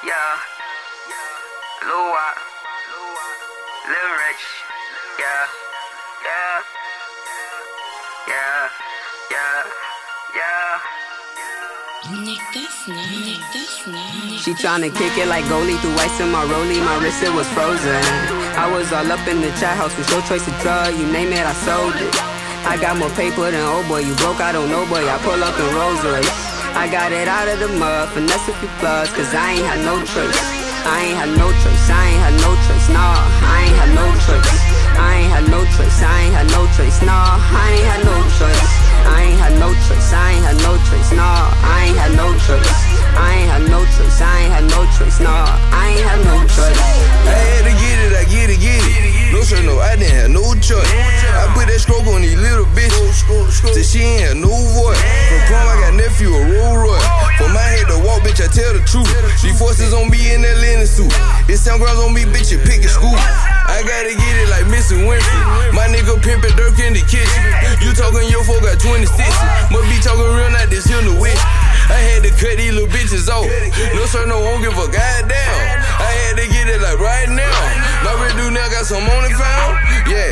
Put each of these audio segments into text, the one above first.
Yeah. Lil Wop. Lil Rich. Yeah. Yeah. Yeah. Yeah. Yeah. She tryna kick it like goalie through ice in my rollie. My wrist it was frozen. I was all up in the chat house with your choice of drug. You name it, I sold it. I got more paper than old boy. You broke, I don't know boy. I pull up in Rolls Royce. I got it out of the mud, finesse a few plugs, cause I ain't had no choice. I ain't had no choice, I ain't had no choice, nah, I ain't had no choice. I ain't had no choice, I ain't had no choice, nah, I ain't had no choice. I ain't had no choice, I ain't had no choice, nah, I ain't had no choice. I ain't had no choice, I ain't had no choice, nah, I ain't had no choice. I had to get it, I get it, get it. No sir, no, I didn't have no choice. I put that stroke on these little bitches. Till she ain't had no tell the truth. These forces on me in that linen suit. It's some girls on me, bitch, you pick a school. I gotta get it like Missy Winfrey. My nigga pimpin' Dirk in the kitchen. You talking your folk got 26. Must be talking real, not this here no witch. I had to cut these little bitches off. No sir, no, won't give a goddamn. I had to get it like right now. My red dude now got some money found. Yeah,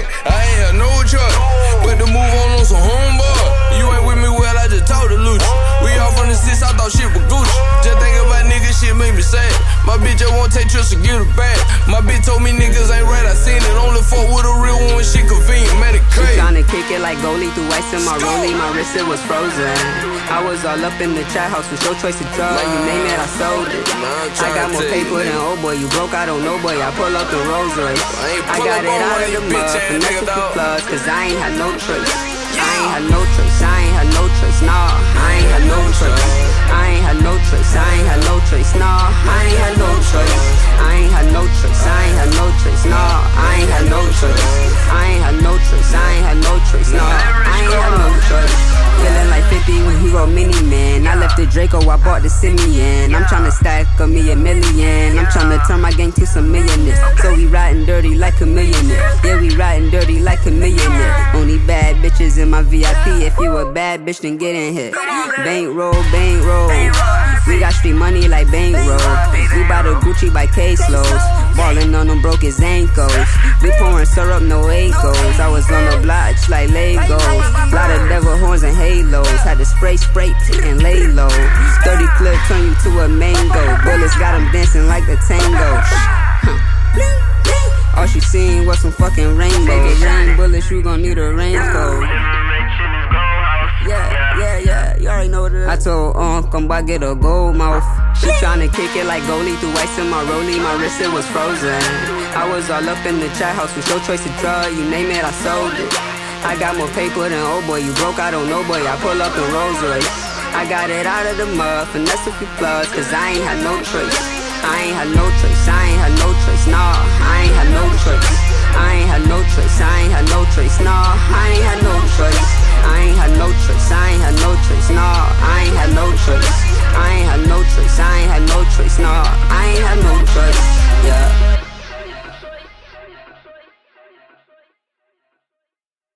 just won't take trips to get her back. My bitch told me niggas ain't right, I seen it. Only fuck with a real one when shit convenient, it She tryna kick it like goalie through ice in my rollie. My wrist it was frozen. I was all up in the chat house with your choice of drug. You name it, I sold it. I got more paper than old boy. You broke, I don't know boy. I pull up the Rolls Royce. I ain't I pull got it out of the mud. Finesse nigga, a few dawg. plugs, cause I ain't had no choice. I ain't had no choice. I ain't had no choice. Nah, I ain't had no choice. I ain't had no choice. I ain't had no choice. Nah, I ain't had no I ain't had no choice. I ain't had no choice. Nah, I ain't had no choice. I ain't had no choice. I ain't had no choice. Nah, I ain't had no choice. Feeling like 50 when he wrote Many Men. I left the Draco, I bought the Simeon. I'm tryna stack a me a million. I'm tryna turn my gang to some millionaires. So we riding dirty like a millionaire. Yeah, we riding dirty like a millionaire. Bitches in my VIP. If you a bad bitch, then get in here. Bankroll, bankroll. We got street money like bankroll. We buy the Gucci by caseloads. Ballin' on them broke his ankles. We pouring syrup, no acos. I was on the block like Legos. Lot of devil horns and halos. Had to spray, spray, and lay low. 30 clip turn you to a mango. Bullets got him dancing like a tango. All she seen was some fucking rainbows. Rain bullets, you gon' need a raincoat. Yeah, yeah, yeah, you already know what it is. I told Unc, come by get a gold mouth. She tryna kick it like goalie through ice in my rollie. My wrist it was frozen. I was all up in the chat house with your choice of drug. You name it, I sold it. I got more paper than old boy. You broke, I don't know boy. I pull up in Rolls Royce. I got it out of the mud, finesse a few plugs, cause I ain't had no choice. I ain't had no choice, I choice, nah, I ain't had no choice. I ain't had no choice, I ain't had no choice, nah, I ain't had no choice.